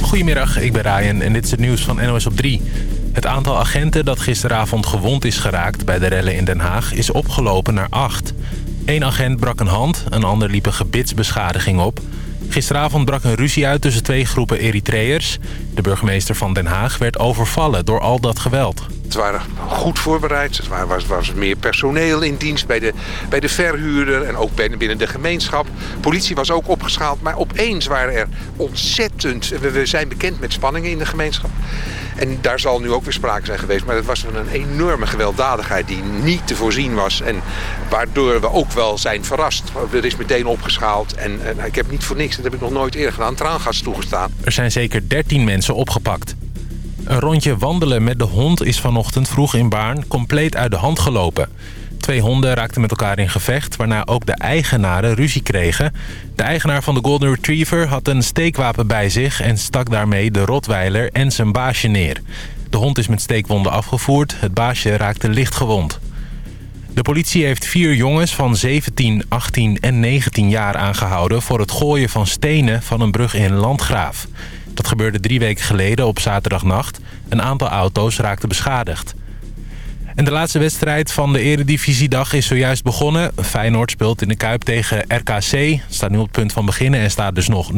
Goedemiddag, ik ben Ryan en dit is het nieuws van NOS op 3. Het aantal agenten dat gisteravond gewond is geraakt bij de rellen in Den Haag is opgelopen naar 8. Eén agent brak een hand, een ander liep een gebitsbeschadiging op. Gisteravond brak een ruzie uit tussen twee groepen Eritreërs. De burgemeester van Den Haag werd overvallen door al dat geweld. Ze waren goed voorbereid. Er was, was meer personeel in dienst bij de, bij de verhuurder en ook binnen de gemeenschap. Politie was ook opgeschaald. Maar opeens waren er ontzettend... We zijn bekend met spanningen in de gemeenschap. En daar zal nu ook weer sprake zijn geweest. Maar het was een enorme gewelddadigheid die niet te voorzien was. En waardoor we ook wel zijn verrast. Er is meteen opgeschaald. En, en ik heb niet voor niks, dat heb ik nog nooit eerder gedaan, traangas toegestaan. Er zijn zeker 13 mensen opgepakt. Een rondje wandelen met de hond is vanochtend vroeg in Baarn compleet uit de hand gelopen. Twee honden raakten met elkaar in gevecht, waarna ook de eigenaren ruzie kregen. De eigenaar van de Golden Retriever had een steekwapen bij zich... en stak daarmee de rotweiler en zijn baasje neer. De hond is met steekwonden afgevoerd. Het baasje raakte licht gewond. De politie heeft vier jongens van 17, 18 en 19 jaar aangehouden... voor het gooien van stenen van een brug in Landgraaf. Dat gebeurde drie weken geleden op zaterdagnacht. Een aantal auto's raakten beschadigd. En de laatste wedstrijd van de eredivisiedag is zojuist begonnen. Feyenoord speelt in de Kuip tegen RKC. Staat nu op het punt van beginnen en staat dus nog 0-0.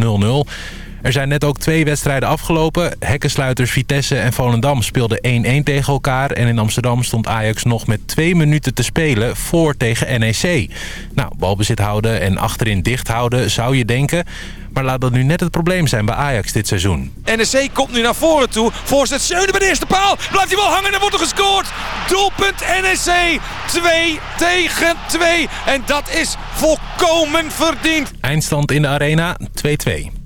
Er zijn net ook twee wedstrijden afgelopen. Hekkensluiters Vitesse en Volendam speelden 1-1 tegen elkaar. En in Amsterdam stond Ajax nog met twee minuten te spelen voor tegen NEC. Nou, balbezit houden en achterin dicht houden zou je denken. Maar laat dat nu net het probleem zijn bij Ajax dit seizoen. NEC komt nu naar voren toe. Voorzet Schöne bij de eerste paal. Blijft hij wel hangen en wordt er gescoord. Doelpunt NEC. 2 tegen 2. En dat is volkomen verdiend. Eindstand in de arena 2-2.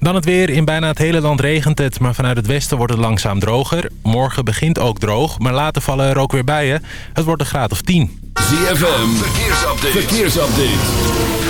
Dan het weer. In bijna het hele land regent het, maar vanuit het westen wordt het langzaam droger. Morgen begint ook droog, maar later vallen er ook weer bijen. Het wordt een graad of 10. ZFM, verkeersupdate. verkeersupdate.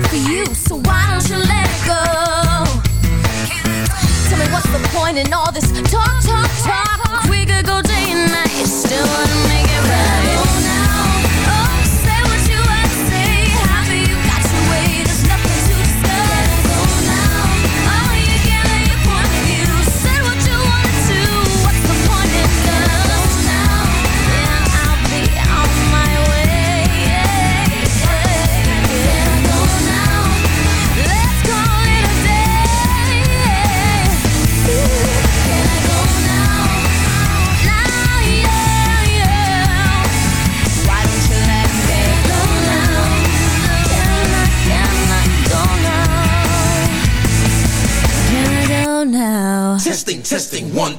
not for you, so why don't you let it go? Tell me what's the point in all this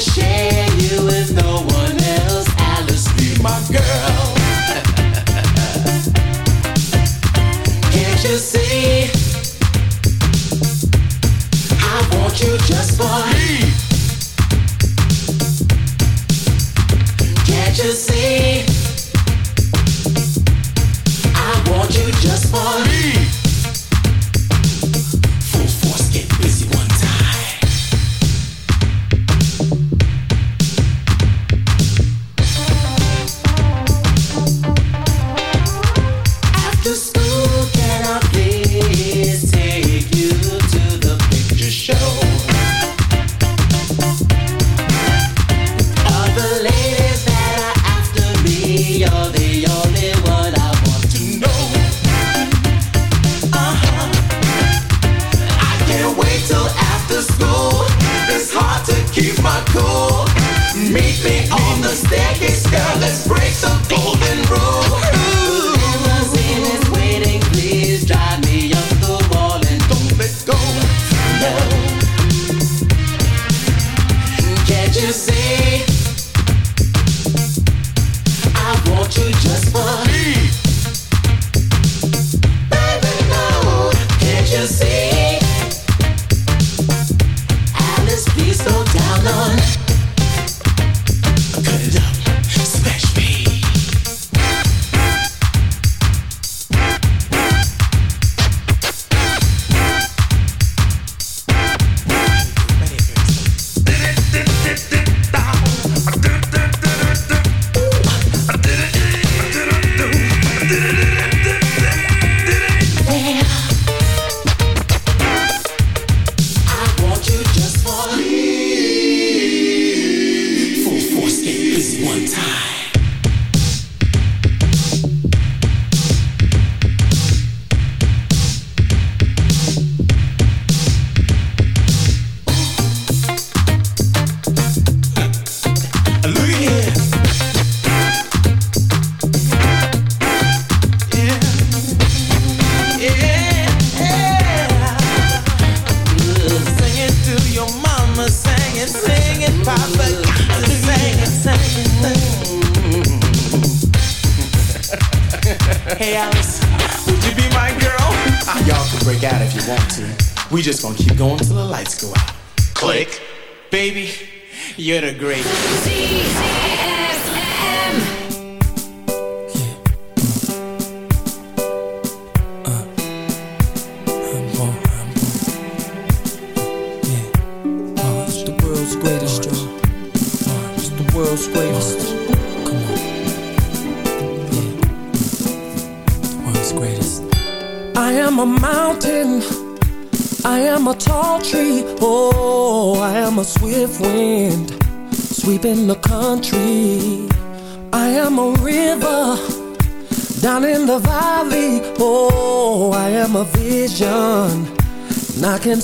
the shit.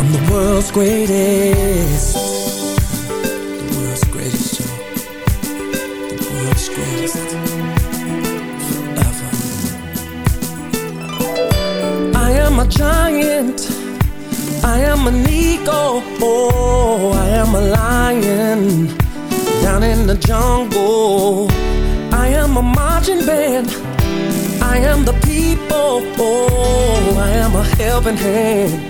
I'm the world's greatest. The world's greatest, Joe. The world's greatest. Forever. I am a giant. I am an eagle. Oh, I am a lion. Down in the jungle. I am a marching band. I am the people. Oh, I am a helping hand.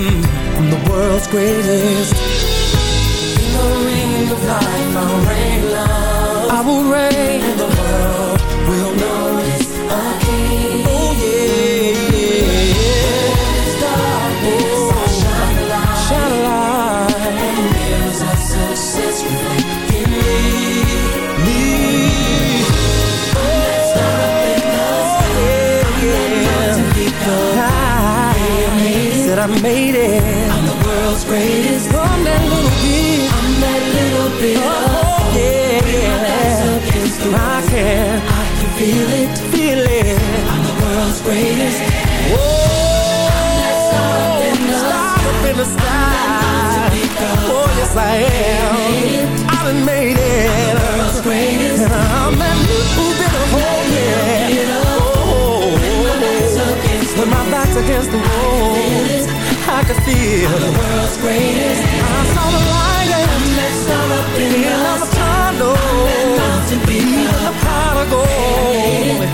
Mm, I'm the world's greatest. In the ring of life, I'll reign love. I will reign, greatest. I'm that star up in the sky. Oh, yes, I am. I done made it. I'm the world's greatest. I'm. Oh, my against the wall, I can feel the world's greatest.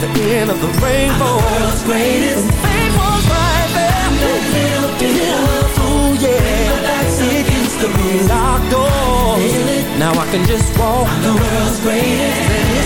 At the end of the rainbow. The world's greatest. And fame was right there. Bit of ooh yeah. My back's against the locked doors. Now I can just walk. I'm the world's greatest. And it's the greatest.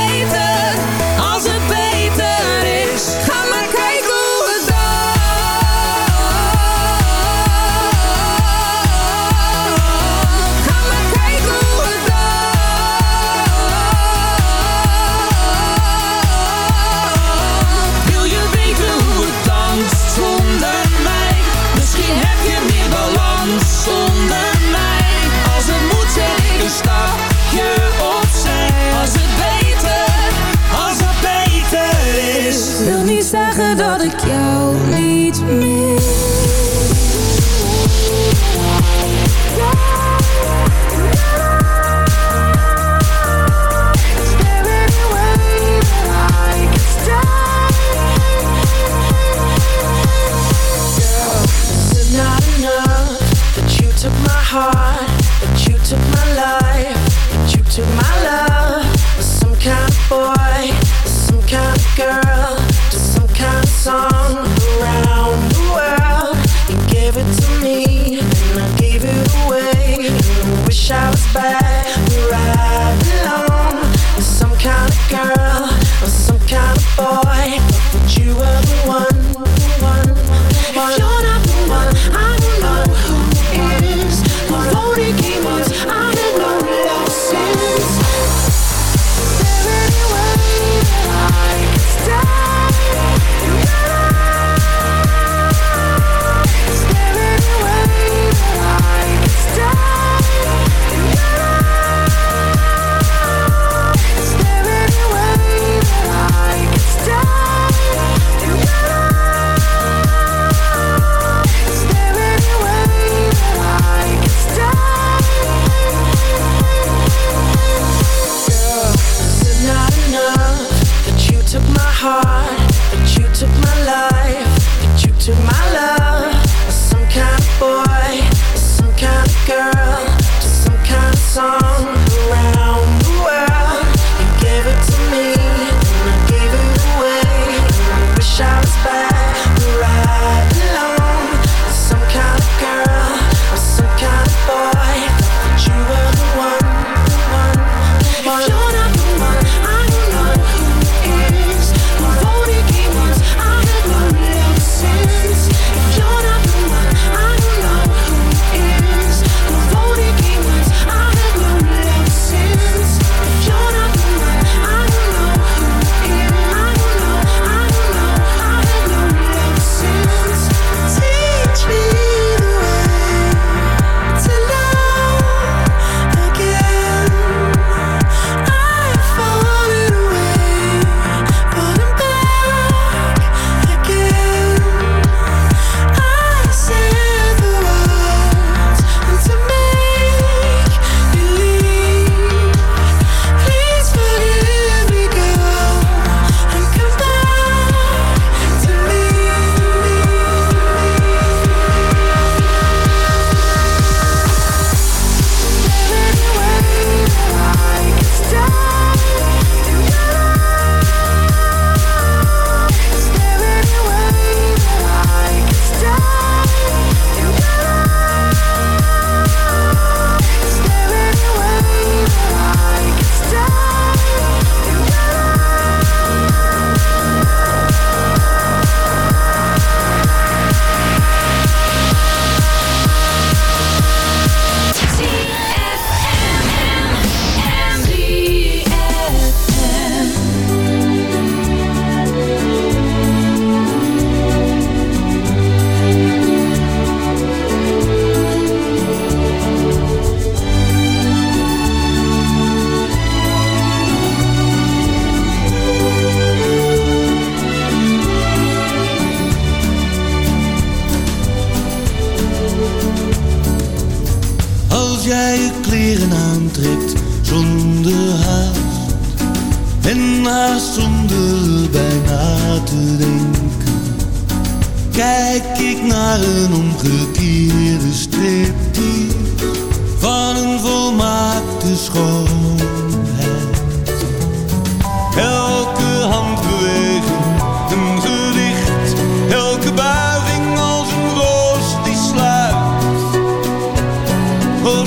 back.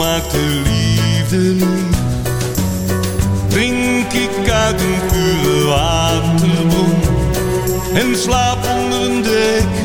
al liefde niet. Drink ik uit een pure waterbron en slaap onder een dek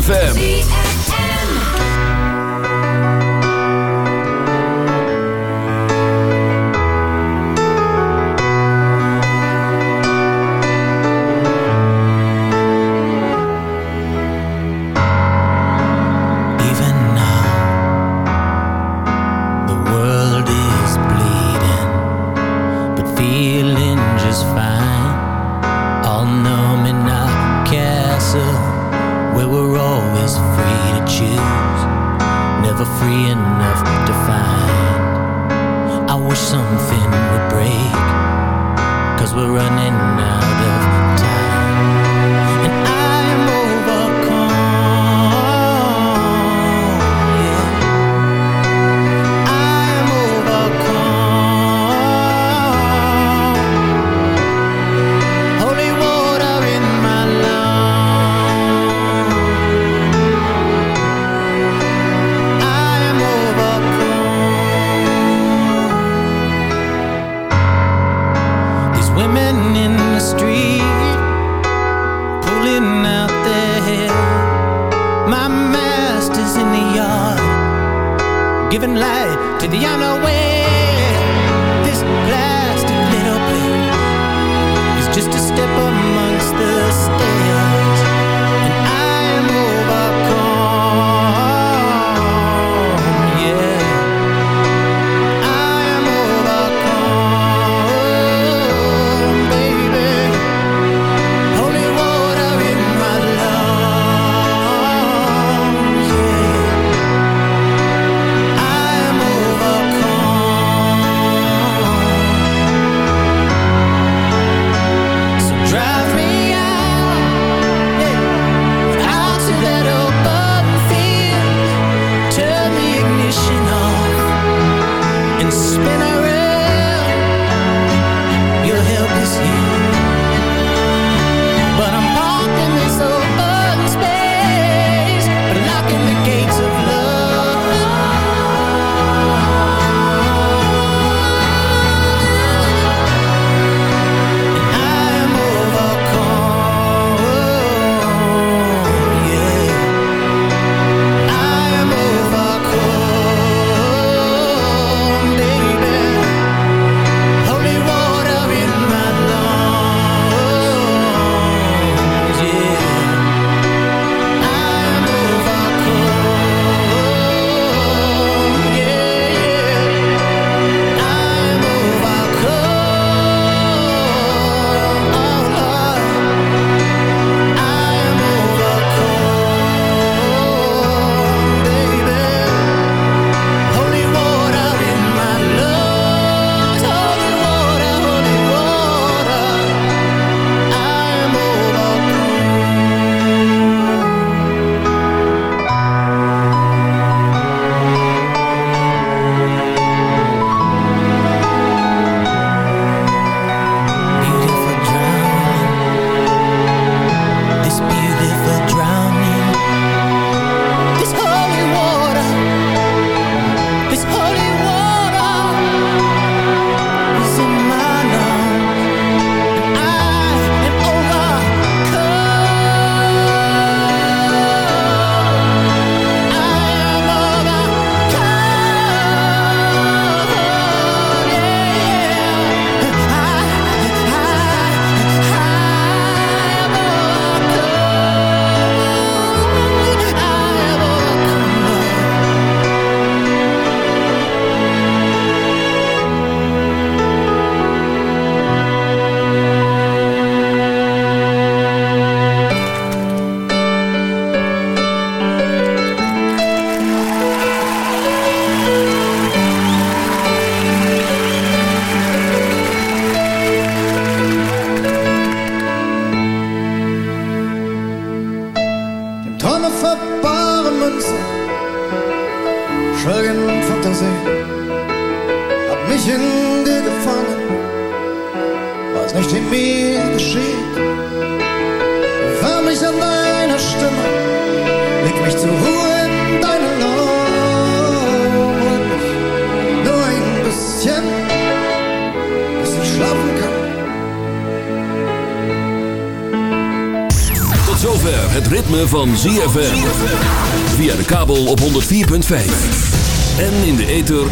ZFM.